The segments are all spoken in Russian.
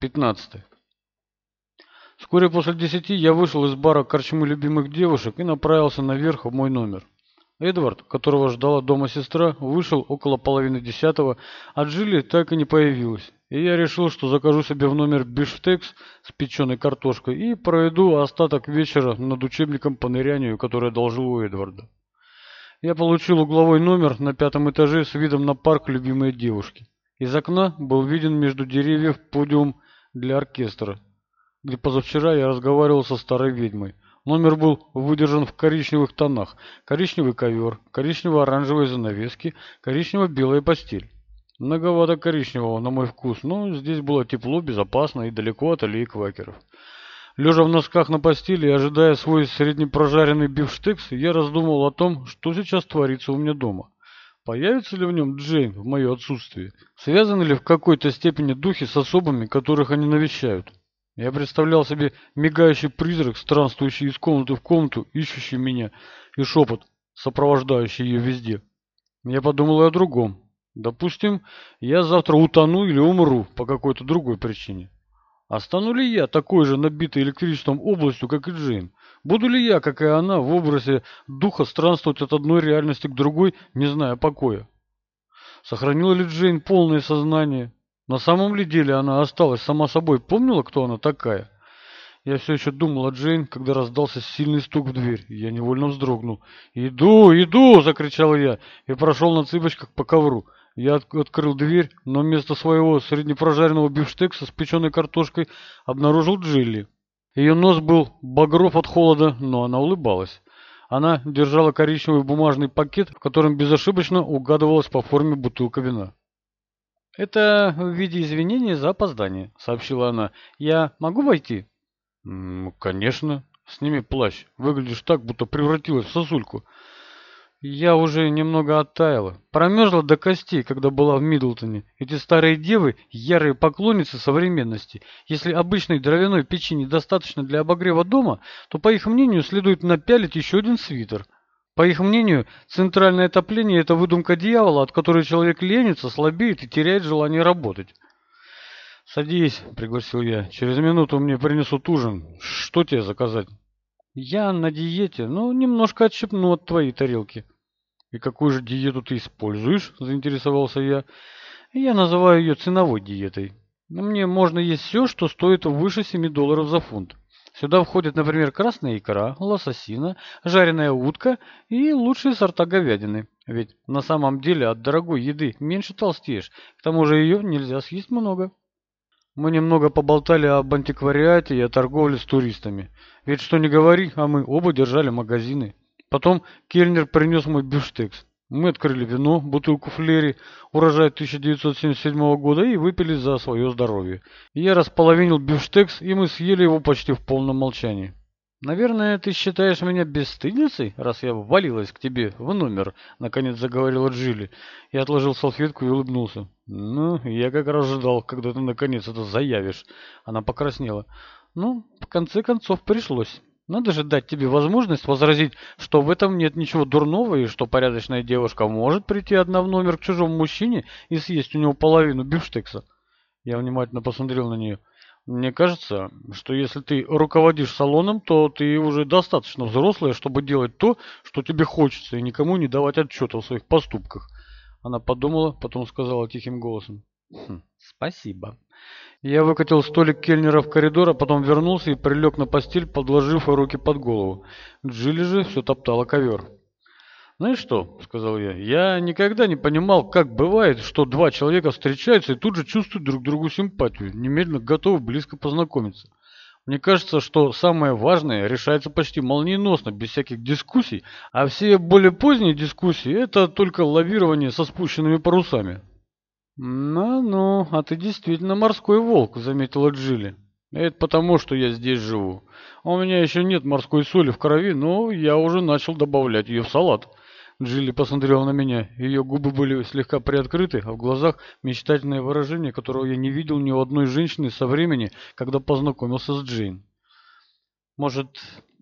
15. Вскоре после десяти я вышел из бара корчмы любимых девушек и направился наверх в мой номер. Эдвард, которого ждала дома сестра, вышел около половины десятого, а Джилли так и не появилась. И я решил, что закажу себе в номер бифштекс с печеной картошкой и проведу остаток вечера над учебником по нырянию, который одолжил у Эдварда. Я получил угловой номер на пятом этаже с видом на парк любимой девушки. Из окна был виден между деревьев подиум для оркестра, где позавчера я разговаривал со старой ведьмой. Номер был выдержан в коричневых тонах. Коричневый ковер, коричнево-оранжевые занавески, коричнево-белая постель. Многовато коричневого, на мой вкус, но здесь было тепло, безопасно и далеко от аллеи квакеров. Лежа в носках на постели и ожидая свой среднепрожаренный бифштекс, я раздумывал о том, что сейчас творится у меня дома. Появится ли в нем Джейн в мое отсутствие? Связаны ли в какой-то степени духи с особами, которых они навещают? Я представлял себе мигающий призрак, странствующий из комнаты в комнату, ищущий меня, и шепот, сопровождающий ее везде. Я подумал и о другом. Допустим, я завтра утону или умру по какой-то другой причине. А стану ли я такой же набитой электричеством областью, как и Джейн? Буду ли я, как и она, в образе духа странствовать от одной реальности к другой, не зная покоя? Сохранила ли Джейн полное сознание? На самом ли деле она осталась сама собой, помнила, кто она такая? Я все еще думал о Джейн, когда раздался сильный стук в дверь. Я невольно вздрогнул. «Иду, иду!» — закричал я и прошел на цыпочках по ковру. Я от открыл дверь, но вместо своего среднепрожаренного бифштекса с печеной картошкой обнаружил Джилли. Ее нос был багров от холода, но она улыбалась. Она держала коричневый бумажный пакет, в котором безошибочно угадывалась по форме бутылка вина. «Это в виде извинения за опоздание», — сообщила она. «Я могу войти?» «Конечно. Сними плащ. Выглядишь так, будто превратилась в сосульку». Я уже немного оттаяла. Промерзла до костей, когда была в Мидлтоне. Эти старые девы – ярые поклонницы современности. Если обычной дровяной печи недостаточно для обогрева дома, то, по их мнению, следует напялить еще один свитер. По их мнению, центральное отопление – это выдумка дьявола, от которой человек ленится, слабеет и теряет желание работать. «Садись», — пригласил я. «Через минуту мне принесут ужин. Что тебе заказать?» Я на диете, но немножко отщепну от твоей тарелки. И какую же диету ты используешь? Заинтересовался я. Я называю ее ценовой диетой. Мне можно есть все, что стоит выше 7 долларов за фунт. Сюда входят, например, красная икра, лососина, жареная утка и лучшие сорта говядины. Ведь на самом деле от дорогой еды меньше толстеешь. К тому же ее нельзя съесть много. Мы немного поболтали об антиквариате и о торговле с туристами. Ведь что не говори, а мы оба держали магазины. Потом кельнер принес мой бифштекс. Мы открыли вино, бутылку флери, урожай 1977 года и выпили за свое здоровье. Я располовинил бифштекс, и мы съели его почти в полном молчании. «Наверное, ты считаешь меня бесстыдницей, раз я ввалилась к тебе в номер», — наконец заговорила Джилли. Я отложил салфетку и улыбнулся. «Ну, я как раз ждал, когда ты наконец это заявишь». Она покраснела. «Ну, в конце концов пришлось. Надо же дать тебе возможность возразить, что в этом нет ничего дурного и что порядочная девушка может прийти одна в номер к чужому мужчине и съесть у него половину бифштекса». Я внимательно посмотрел на нее. Мне кажется, что если ты руководишь салоном, то ты уже достаточно взрослая, чтобы делать то, что тебе хочется, и никому не давать отчета о своих поступках. Она подумала, потом сказала тихим голосом. Хм, спасибо. Я выкатил столик кельнера в коридор, а потом вернулся и прилег на постель, подложив руки под голову. Джилли же все топтала ковер. «Знаешь что?» — сказал я. «Я никогда не понимал, как бывает, что два человека встречаются и тут же чувствуют друг другу симпатию, немедленно готовы близко познакомиться. Мне кажется, что самое важное решается почти молниеносно, без всяких дискуссий, а все более поздние дискуссии — это только лавирование со спущенными парусами». «Ну-ну, а ты действительно морской волк», — заметила Джилли. «Это потому, что я здесь живу. У меня еще нет морской соли в крови, но я уже начал добавлять ее в салат». Джилли посмотрела на меня. Ее губы были слегка приоткрыты, а в глазах мечтательное выражение, которого я не видел ни у одной женщины со времени, когда познакомился с Джейн. «Может,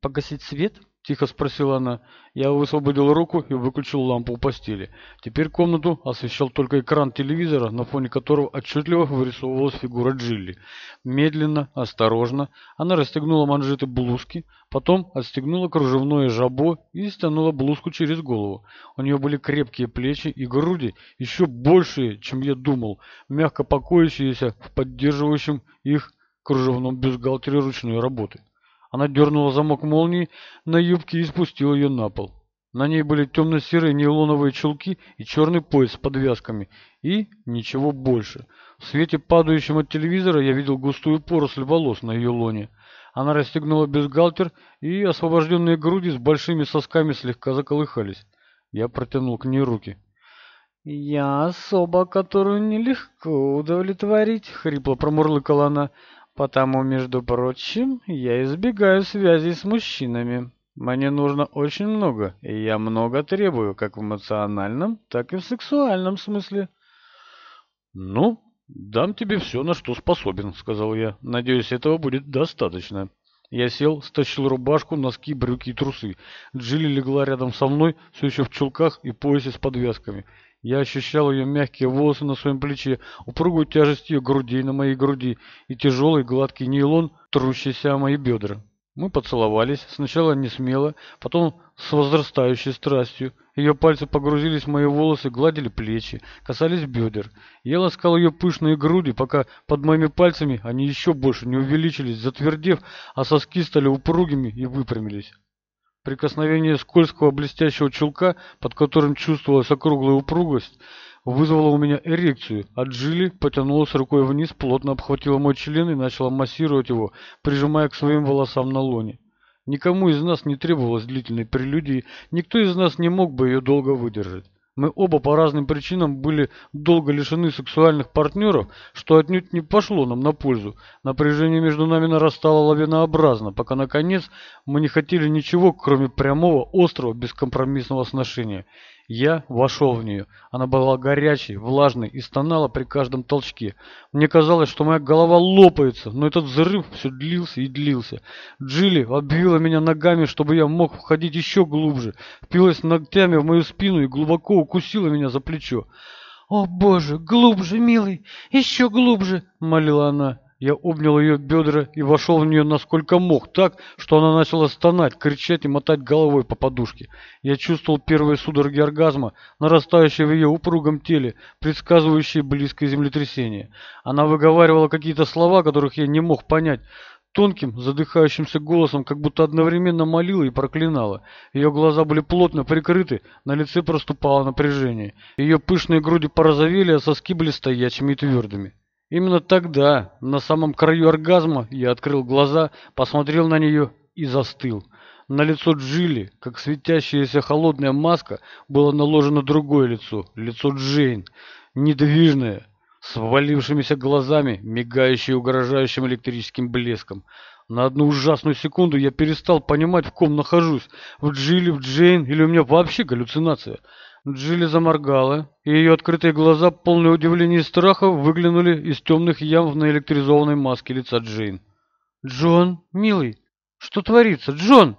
погасить свет?» Тихо спросила она. Я высвободил руку и выключил лампу у постели. Теперь комнату освещал только экран телевизора, на фоне которого отчетливо вырисовывалась фигура Джилли. Медленно, осторожно, она расстегнула манжеты блузки, потом отстегнула кружевное жабо и стянула блузку через голову. У нее были крепкие плечи и груди, еще большие, чем я думал, мягко покоящиеся в поддерживающем их кружевном бюстгальтере ручной работы. Она дернула замок молнии на юбке и спустила ее на пол. На ней были темно-серые нейлоновые чулки и черный пояс с подвязками. И ничего больше. В свете, падающем от телевизора, я видел густую поросль волос на ее лоне. Она расстегнула бюстгальтер, и освобожденные груди с большими сосками слегка заколыхались. Я протянул к ней руки. «Я особа, которую нелегко удовлетворить», — хрипло промурлыкала она. Потому, между прочим, я избегаю связей с мужчинами. Мне нужно очень много, и я много требую, как в эмоциональном, так и в сексуальном смысле. Ну, дам тебе все, на что способен, сказал я. Надеюсь, этого будет достаточно. Я сел, стащил рубашку, носки, брюки и трусы. Джилли легла рядом со мной, все еще в чулках и поясе с подвязками. Я ощущал ее мягкие волосы на своем плече, упругую тяжесть ее грудей на моей груди и тяжелый гладкий нейлон, трущийся о мои бедра. Мы поцеловались, сначала не смело, потом с возрастающей страстью. Ее пальцы погрузились в мои волосы, гладили плечи, касались бедер. Я ласкал ее пышные груди, пока под моими пальцами они еще больше не увеличились, затвердев, а соски стали упругими и выпрямились. Прикосновение скользкого блестящего чулка, под которым чувствовалась округлая упругость, вызвало у меня эрекцию, а Джилли потянулась рукой вниз, плотно обхватила мой член и начала массировать его, прижимая к своим волосам на лоне. Никому из нас не требовалось длительной прелюдии, никто из нас не мог бы ее долго выдержать. Мы оба по разным причинам были долго лишены сексуальных партнеров, что отнюдь не пошло нам на пользу. Напряжение между нами нарастало лавинообразно, пока, наконец, мы не хотели ничего, кроме прямого, острого, бескомпромиссного сношения. Я вошел в нее. Она была горячей, влажной и стонала при каждом толчке. Мне казалось, что моя голова лопается, но этот взрыв все длился и длился. Джилли обвила меня ногами, чтобы я мог входить еще глубже, впилась ногтями в мою спину и глубоко укусила меня за плечо. «О, Боже, глубже, милый, еще глубже!» — молила она. Я обнял ее бедра и вошел в нее насколько мог, так, что она начала стонать, кричать и мотать головой по подушке. Я чувствовал первые судороги оргазма, нарастающие в ее упругом теле, предсказывающие близкое землетрясение. Она выговаривала какие-то слова, которых я не мог понять, тонким, задыхающимся голосом, как будто одновременно молила и проклинала. Ее глаза были плотно прикрыты, на лице проступало напряжение. Ее пышные груди порозовели, а соски были стоячими и твердыми. Именно тогда, на самом краю оргазма, я открыл глаза, посмотрел на нее и застыл. На лицо Джилли, как светящаяся холодная маска, было наложено другое лицо, лицо Джейн, недвижное, с ввалившимися глазами, мигающее угрожающим электрическим блеском. На одну ужасную секунду я перестал понимать, в ком нахожусь, в Джилли, в Джейн или у меня вообще галлюцинация. Джилли заморгала, и ее открытые глаза, полные удивления и страха, выглянули из темных ям в наэлектризованной маске лица Джейн. «Джон, милый, что творится, Джон?»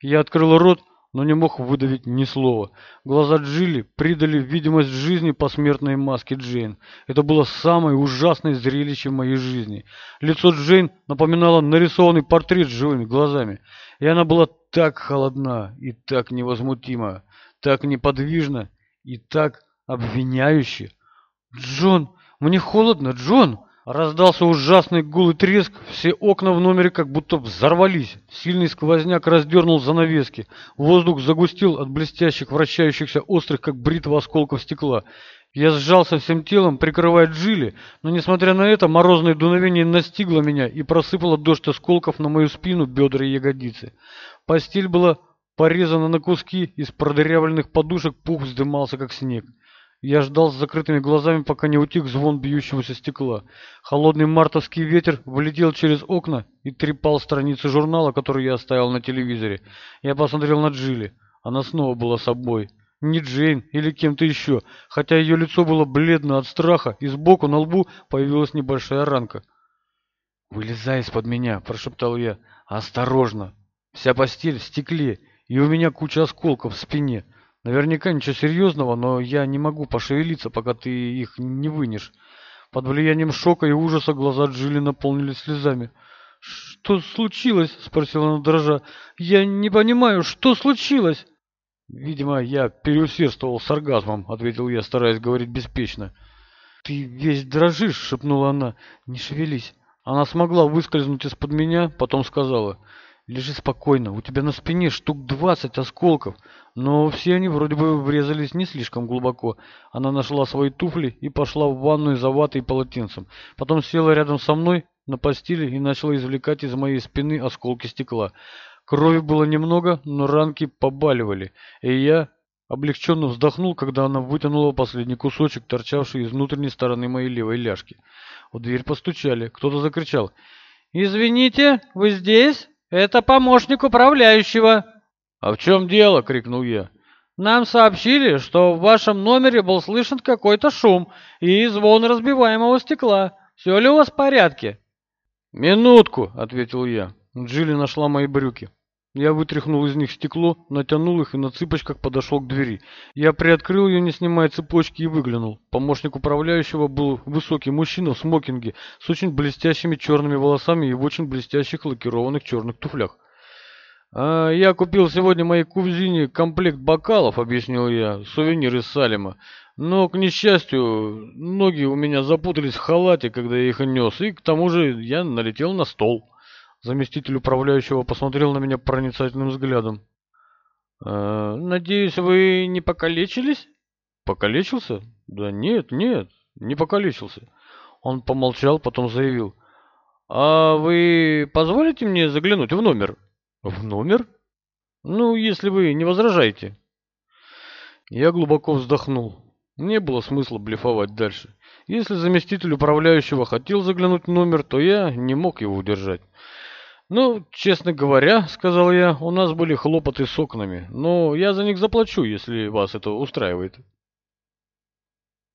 Я открыл рот, но не мог выдавить ни слова. Глаза Джилли придали видимость жизни посмертной маске Джейн. Это было самое ужасное зрелище моей жизни. Лицо Джейн напоминало нарисованный портрет с живыми глазами. И она была так холодна и так невозмутима так неподвижно и так обвиняюще. «Джон, мне холодно, Джон!» Раздался ужасный гул и треск, все окна в номере как будто взорвались. Сильный сквозняк раздернул занавески. Воздух загустел от блестящих, вращающихся, острых, как бритва осколков стекла. Я сжался всем телом, прикрывая Джилли, но, несмотря на это, морозное дуновение настигло меня и просыпало дождь осколков на мою спину, бедра и ягодицы. Постель была порезано на куски, из продырявленных подушек пух вздымался, как снег. Я ждал с закрытыми глазами, пока не утих звон бьющегося стекла. Холодный мартовский ветер влетел через окна и трепал страницы журнала, который я оставил на телевизоре. Я посмотрел на Джилли. Она снова была собой. Не Джейн или кем-то еще, хотя ее лицо было бледно от страха, и сбоку на лбу появилась небольшая ранка. «Вылезай из-под меня!» – прошептал я. «Осторожно! Вся постель в стекле, И у меня куча осколков в спине. Наверняка ничего серьезного, но я не могу пошевелиться, пока ты их не вынешь. Под влиянием шока и ужаса глаза Джилли наполнились слезами. «Что случилось?» — спросила она дрожа. «Я не понимаю, что случилось?» «Видимо, я переусердствовал с оргазмом», — ответил я, стараясь говорить беспечно. «Ты весь дрожишь», — шепнула она. «Не шевелись». Она смогла выскользнуть из-под меня, потом сказала. «Лежи спокойно, у тебя на спине штук двадцать осколков, но все они вроде бы врезались не слишком глубоко». Она нашла свои туфли и пошла в ванную за ватой и полотенцем. Потом села рядом со мной на постели и начала извлекать из моей спины осколки стекла. Крови было немного, но ранки побаливали, и я облегченно вздохнул, когда она вытянула последний кусочек, торчавший из внутренней стороны моей левой ляжки. В дверь постучали. Кто-то закричал. «Извините, вы здесь? Это помощник управляющего!» «А в чем дело?» — крикнул я. «Нам сообщили, что в вашем номере был слышен какой-то шум и звон разбиваемого стекла. Все ли у вас в порядке?» «Минутку!» — ответил я. Джилли нашла мои брюки. Я вытряхнул из них стекло, натянул их и на цыпочках подошел к двери. Я приоткрыл ее, не снимая цепочки, и выглянул. Помощник управляющего был высокий мужчина в смокинге с очень блестящими черными волосами и в очень блестящих лакированных черных туфлях. «А я купил сегодня моей кузине комплект бокалов», — объяснил я, — «сувенир из Салема. Но, к несчастью, ноги у меня запутались в халате, когда я их нес, и к тому же я налетел на стол». Заместитель управляющего посмотрел на меня проницательным взглядом. «Э, «Надеюсь, вы не покалечились?» «Покалечился? Да нет, нет, не покалечился». Он помолчал, потом заявил. «А вы позволите мне заглянуть в номер?» «В номер?» «Ну, если вы не возражаете». Я глубоко вздохнул. Не было смысла блефовать дальше. Если заместитель управляющего хотел заглянуть в номер, то я не мог его удержать. «Ну, честно говоря, — сказал я, — у нас были хлопоты с окнами, но я за них заплачу, если вас это устраивает».